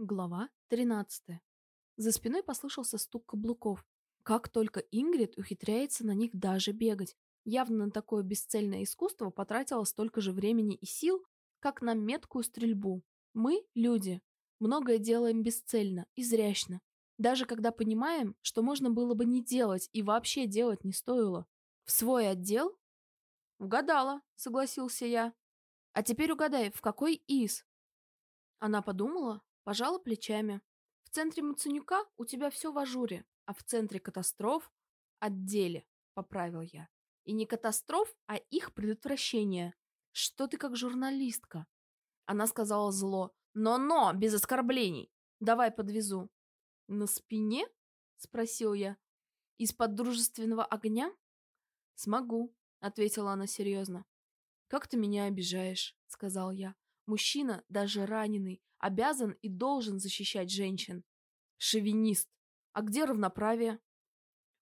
Глава 13. За спиной послышался стук каблуков. Как только Ингрид ухитряется на них даже бегать. Явно на такое бесцельное искусство потратила столько же времени и сил, как на меткую стрельбу. Мы, люди, многое делаем бесцельно, изрящно. Даже когда понимаем, что можно было бы не делать и вообще делать не стоило. В свой отдел? Угадала, согласился я. А теперь угадай, в какой из? Она подумала, Пожала плечами. В центре Мацанюка у тебя все в ажуре, а в центре катастроф — отделе, поправил я. И не катастроф, а их предотвращение. Что ты как журналистка? Она сказала зло. Но-но, без оскорблений. Давай подвезу. На спине? Спросил я. Из-под дружественного огня? Смогу, ответила она серьезно. Как ты меня обижаешь, сказал я. Мужчина, даже раненый, обязан и должен защищать женщин. Шовинист. А где равноправие?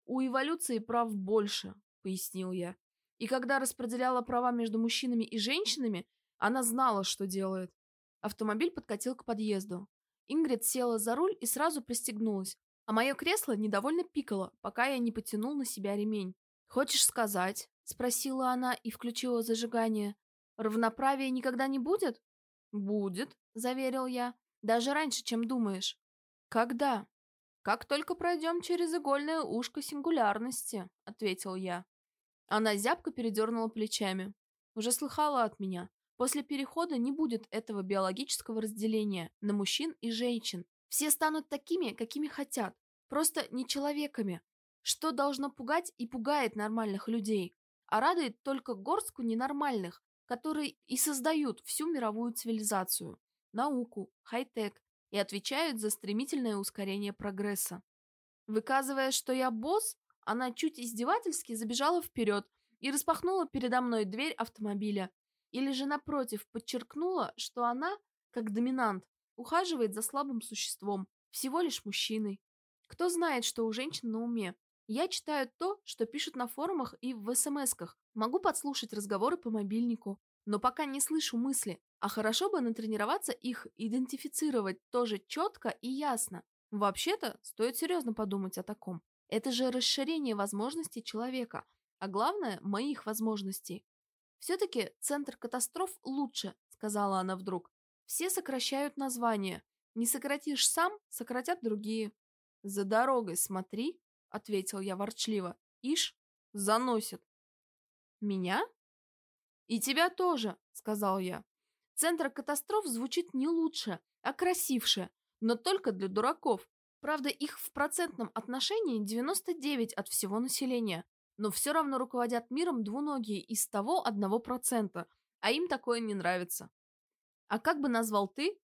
У эволюции прав больше, пояснил я. И когда распределяла права между мужчинами и женщинами, она знала, что делает. Автомобиль подкатил к подъезду. Ингрид села за руль и сразу пристегнулась, а мое кресло недовольно пикало, пока я не потянул на себя ремень. «Хочешь сказать?» — спросила она и включила зажигание. «Равноправия никогда не будет?» «Будет», — заверил я. «Даже раньше, чем думаешь». «Когда?» «Как только пройдем через игольное ушко сингулярности», — ответил я. Она зябко передернула плечами. Уже слыхала от меня. После перехода не будет этого биологического разделения на мужчин и женщин. Все станут такими, какими хотят. Просто не человеками. Что должно пугать и пугает нормальных людей. А радует только горстку ненормальных, которые и создают всю мировую цивилизацию, науку, хай-тек и отвечают за стремительное ускорение прогресса. Выказывая, что я босс, она чуть издевательски забежала вперед и распахнула передо мной дверь автомобиля, или же, напротив, подчеркнула, что она, как доминант, ухаживает за слабым существом, всего лишь мужчиной. Кто знает, что у женщин на уме? Я читаю то, что пишут на форумах и в СМСках. Могу подслушать разговоры по мобильнику, но пока не слышу мысли. А хорошо бы натренироваться их идентифицировать тоже четко и ясно. Вообще-то, стоит серьезно подумать о таком. Это же расширение возможностей человека, а главное, моих возможностей. Все-таки центр катастроф лучше, сказала она вдруг. Все сокращают название. Не сократишь сам, сократят другие. За дорогой смотри, — ответил я ворчливо. «Ишь, заносит». «Меня?» «И тебя тоже», — сказал я. «Центр катастроф звучит не лучше, а красивше, но только для дураков. Правда, их в процентном отношении 99 от всего населения, но все равно руководят миром двуногие из того одного процента, а им такое не нравится». «А как бы назвал ты?»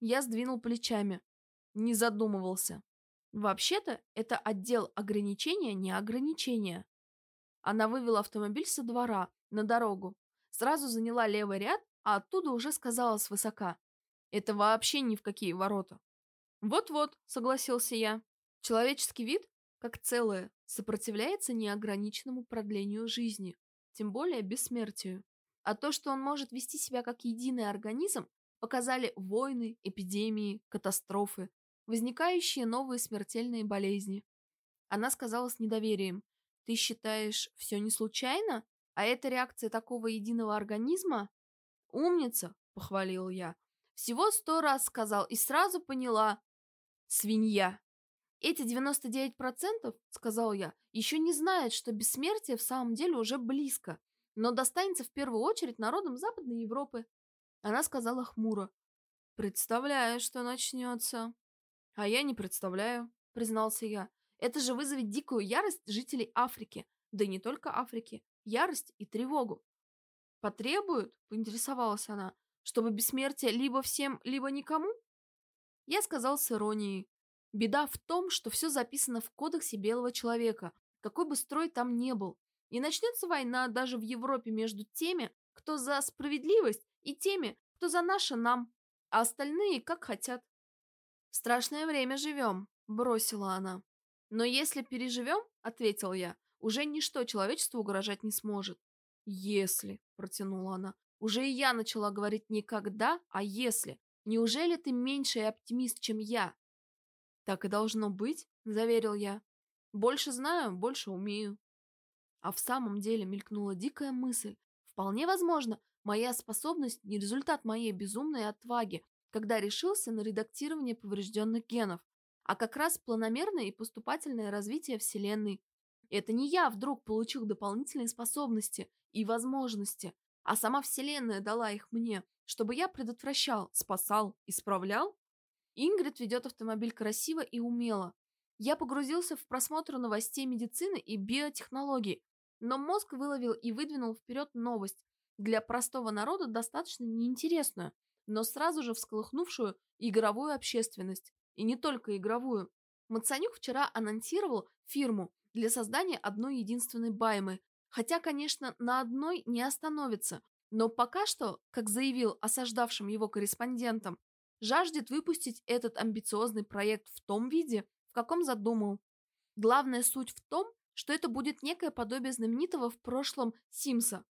Я сдвинул плечами. Не задумывался. Вообще-то, это отдел ограничения не ограничения. Она вывела автомобиль со двора, на дорогу. Сразу заняла левый ряд, а оттуда уже сказала свысока. Это вообще ни в какие ворота. Вот-вот, согласился я. Человеческий вид, как целое, сопротивляется неограниченному продлению жизни, тем более бессмертию. А то, что он может вести себя как единый организм, показали войны, эпидемии, катастрофы, возникающие новые смертельные болезни. Она сказала с недоверием, «Ты считаешь, все не случайно? А это реакция такого единого организма?» «Умница!» — похвалил я. «Всего сто раз сказал и сразу поняла. Свинья!» «Эти 99%, — сказал я, — еще не знают, что бессмертие в самом деле уже близко, но достанется в первую очередь народам Западной Европы». Она сказала хмуро. «Представляю, что начнется». «А я не представляю», — признался я. «Это же вызовет дикую ярость жителей Африки, да и не только Африки, ярость и тревогу». «Потребуют?» — поинтересовалась она. «Чтобы бессмертие либо всем, либо никому?» Я сказал с иронией. «Беда в том, что все записано в кодексе белого человека, какой бы строй там не был. И начнется война даже в Европе между теми, кто за справедливость, и теми, кто за наше нам, а остальные как хотят страшное время живем», — бросила она. «Но если переживем, — ответил я, — уже ничто человечеству угрожать не сможет». «Если», — протянула она, — «уже и я начала говорить не когда, а если. Неужели ты меньший оптимист, чем я?» «Так и должно быть», — заверил я. «Больше знаю, больше умею». А в самом деле мелькнула дикая мысль. Вполне возможно, моя способность не результат моей безумной отваги, когда решился на редактирование поврежденных генов, а как раз планомерное и поступательное развитие Вселенной. Это не я вдруг получил дополнительные способности и возможности, а сама Вселенная дала их мне, чтобы я предотвращал, спасал, исправлял? Ингрид ведет автомобиль красиво и умело. Я погрузился в просмотр новостей медицины и биотехнологий, но мозг выловил и выдвинул вперед новость, для простого народа достаточно неинтересную, но сразу же всколыхнувшую игровую общественность. И не только игровую. Мацанюк вчера анонсировал фирму для создания одной единственной баймы, хотя, конечно, на одной не остановится, но пока что, как заявил осаждавшим его корреспондентам, жаждет выпустить этот амбициозный проект в том виде, в каком задумал. Главная суть в том, что это будет некое подобие знаменитого в прошлом Симса.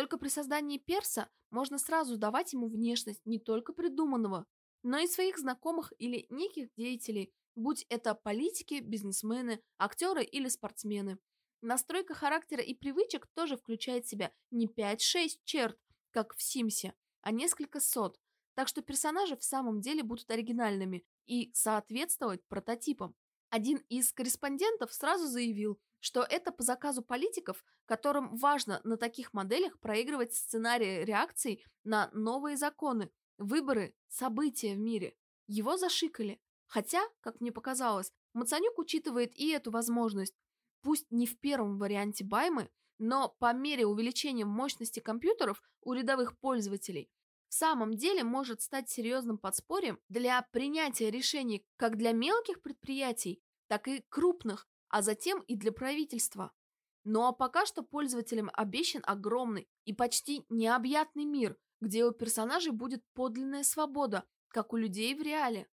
Только при создании перса можно сразу давать ему внешность не только придуманного, но и своих знакомых или неких деятелей, будь это политики, бизнесмены, актеры или спортсмены. Настройка характера и привычек тоже включает в себя не 5-6 черт, как в Симсе, а несколько сот, так что персонажи в самом деле будут оригинальными и соответствовать прототипам. Один из корреспондентов сразу заявил, что это по заказу политиков, которым важно на таких моделях проигрывать сценарии реакций на новые законы, выборы, события в мире. Его зашикали. Хотя, как мне показалось, Мацанюк учитывает и эту возможность. Пусть не в первом варианте Баймы, но по мере увеличения мощности компьютеров у рядовых пользователей в самом деле может стать серьезным подспорьем для принятия решений как для мелких предприятий, так и крупных, а затем и для правительства. Ну а пока что пользователям обещан огромный и почти необъятный мир, где у персонажей будет подлинная свобода, как у людей в реале.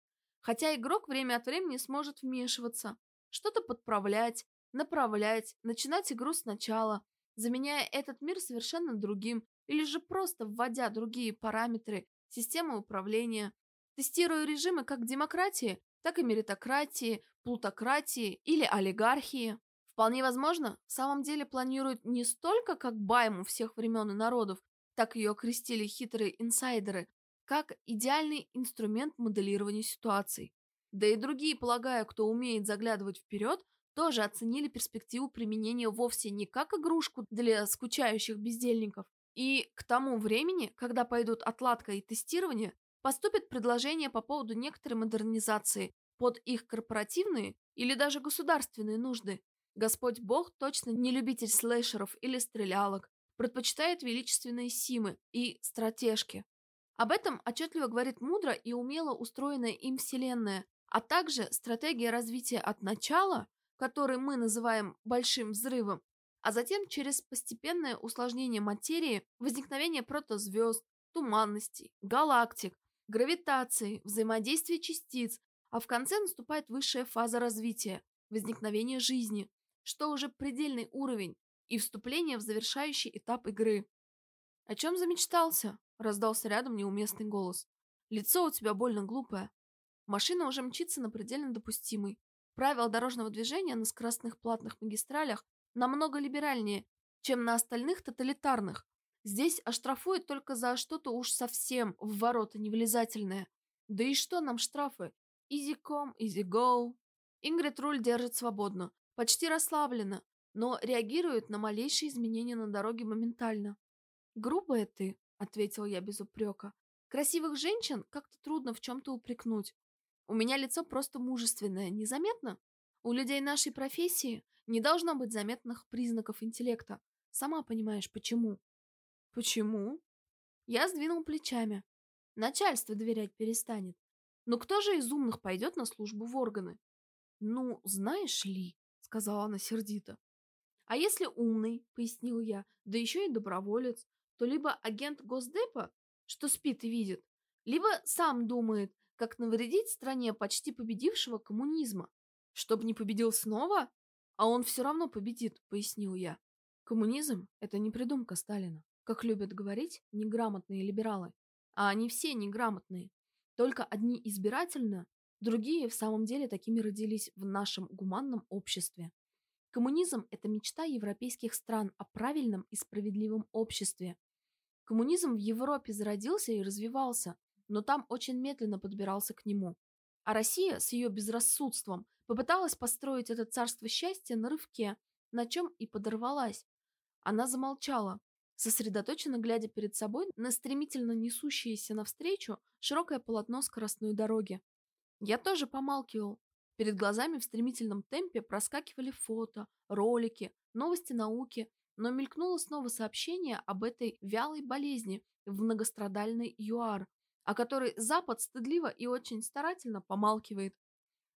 Хотя игрок время от времени сможет вмешиваться, что-то подправлять, направлять, начинать игру сначала, заменяя этот мир совершенно другим, или же просто вводя другие параметры системы управления, тестируя режимы как демократии, так и меритократии, плутократии или олигархии. Вполне возможно, в самом деле планируют не столько как байму всех времен и народов, так ее окрестили хитрые инсайдеры, как идеальный инструмент моделирования ситуаций. Да и другие, полагаю, кто умеет заглядывать вперед, тоже оценили перспективу применения вовсе не как игрушку для скучающих бездельников. И к тому времени, когда пойдут отладка и тестирование, поступит предложение по поводу некоторой модернизации под их корпоративные или даже государственные нужды. Господь Бог точно не любитель слэшеров или стрелялок, предпочитает величественные симы и стратежки. Об этом отчетливо говорит мудро и умело устроенная им вселенная, а также стратегия развития от начала, который мы называем большим взрывом, а затем через постепенное усложнение материи, возникновение протозвезд, туманностей, галактик, гравитации, взаимодействия частиц, а в конце наступает высшая фаза развития, возникновение жизни, что уже предельный уровень, и вступление в завершающий этап игры. «О чем замечтался?» – раздался рядом неуместный голос. «Лицо у тебя больно глупое. Машина уже мчится на предельно допустимый. Правила дорожного движения на скоростных платных магистралях намного либеральнее, чем на остальных тоталитарных. Здесь оштрафуют только за что-то уж совсем в ворота невылезательное. Да и что нам штрафы? Easy come, easy go. Ингрид руль держит свободно, почти расслабленно, но реагирует на малейшие изменения на дороге моментально. «Грубая ты», — ответил я без упрека. «Красивых женщин как-то трудно в чем-то упрекнуть. У меня лицо просто мужественное, незаметно? У людей нашей профессии не должно быть заметных признаков интеллекта. Сама понимаешь, почему». «Почему?» Я сдвинул плечами. Начальство доверять перестанет. Но кто же из умных пойдет на службу в органы? Ну, знаешь ли, сказала она сердито. А если умный, пояснил я, да еще и доброволец, то либо агент Госдепа, что спит и видит, либо сам думает, как навредить стране почти победившего коммунизма. Чтоб не победил снова? А он все равно победит, пояснил я. Коммунизм – это не придумка Сталина, как любят говорить неграмотные либералы. А они все неграмотные. Только одни избирательно, другие в самом деле такими родились в нашем гуманном обществе. Коммунизм – это мечта европейских стран о правильном и справедливом обществе. Коммунизм в Европе зародился и развивался, но там очень медленно подбирался к нему. А Россия с ее безрассудством попыталась построить это царство счастья на рывке, на чем и подорвалась. Она замолчала, сосредоточенно глядя перед собой на стремительно несущееся навстречу широкое полотно скоростной дороги. Я тоже помалкивал. Перед глазами в стремительном темпе проскакивали фото, ролики, новости науки, но мелькнуло снова сообщение об этой вялой болезни в многострадальной ЮАР, о которой Запад стыдливо и очень старательно помалкивает.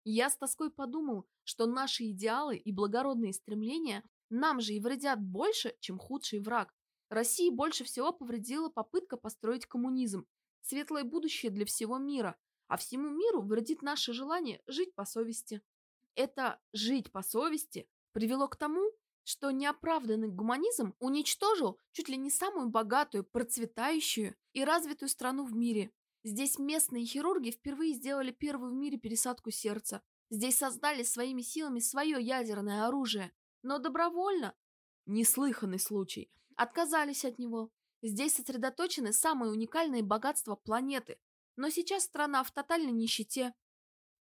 Я с тоской подумал, что наши идеалы и благородные стремления нам же и вредят больше, чем худший враг. России больше всего повредила попытка построить коммунизм, светлое будущее для всего мира, а всему миру вредит наше желание жить по совести. Это «жить по совести» привело к тому, что неоправданный гуманизм уничтожил чуть ли не самую богатую, процветающую и развитую страну в мире. Здесь местные хирурги впервые сделали первую в мире пересадку сердца. Здесь создали своими силами свое ядерное оружие. Но добровольно, неслыханный случай, отказались от него. Здесь сосредоточены самые уникальные богатства планеты. Но сейчас страна в тотальной нищете.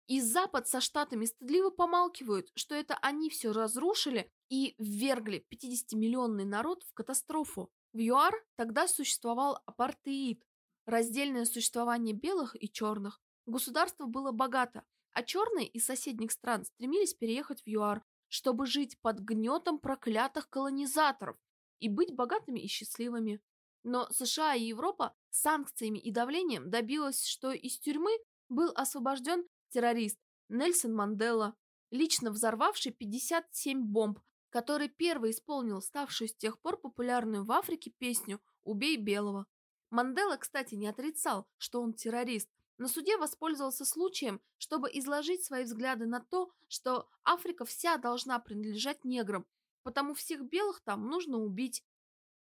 И Запад со Штатами стыдливо помалкивают, что это они все разрушили и ввергли 50-миллионный народ в катастрофу. В ЮАР тогда существовал апартеид, раздельное существование белых и черных. Государство было богато, а черные из соседних стран стремились переехать в ЮАР, чтобы жить под гнетом проклятых колонизаторов и быть богатыми и счастливыми. Но США и Европа санкциями и давлением добилась, что из тюрьмы был освобожден террорист Нельсон Мандела, лично взорвавший 57 бомб, который первый исполнил ставшую с тех пор популярную в Африке песню «Убей белого». Мандела, кстати, не отрицал, что он террорист. На суде воспользовался случаем, чтобы изложить свои взгляды на то, что Африка вся должна принадлежать неграм, потому всех белых там нужно убить.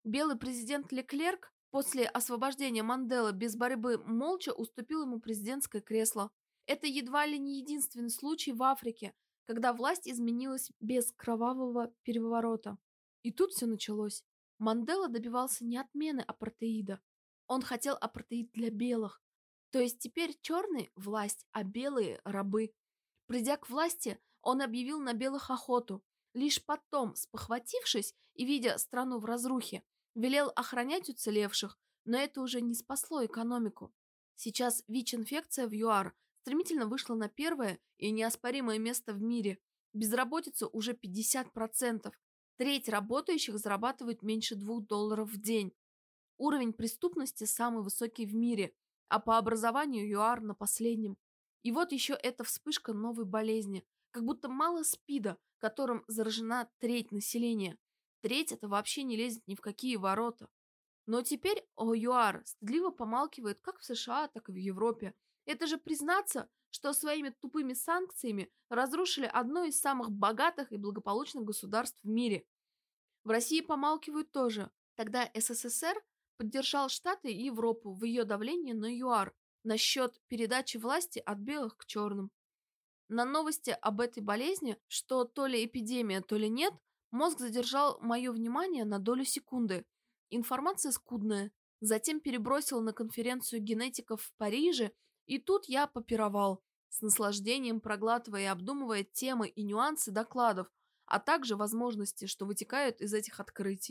Белый президент Леклерк после освобождения Манделы без борьбы молча уступил ему президентское кресло. Это едва ли не единственный случай в Африке, когда власть изменилась без кровавого переворота. И тут все началось. Мандела добивался не отмены апартеида. Он хотел апартеид для белых. То есть теперь черные – власть, а белые – рабы. Придя к власти, он объявил на белых охоту. Лишь потом, спохватившись и видя страну в разрухе, велел охранять уцелевших, но это уже не спасло экономику. Сейчас ВИЧ-инфекция в ЮАР стремительно вышла на первое и неоспоримое место в мире. Безработица уже 50%. Треть работающих зарабатывает меньше 2 долларов в день. Уровень преступности самый высокий в мире, а по образованию ЮАР на последнем. И вот еще эта вспышка новой болезни. Как будто мало СПИДа, которым заражена треть населения. Треть это вообще не лезет ни в какие ворота. Но теперь о ЮАР стыдливо помалкивает как в США, так и в Европе. Это же признаться, что своими тупыми санкциями разрушили одно из самых богатых и благополучных государств в мире. В России помалкивают тоже. Тогда СССР поддержал Штаты и Европу в ее давлении на ЮАР насчет передачи власти от белых к черным. На новости об этой болезни, что то ли эпидемия, то ли нет, мозг задержал мое внимание на долю секунды. Информация скудная. Затем перебросил на конференцию генетиков в Париже и тут я попировал, с наслаждением проглатывая и обдумывая темы и нюансы докладов, а также возможности, что вытекают из этих открытий.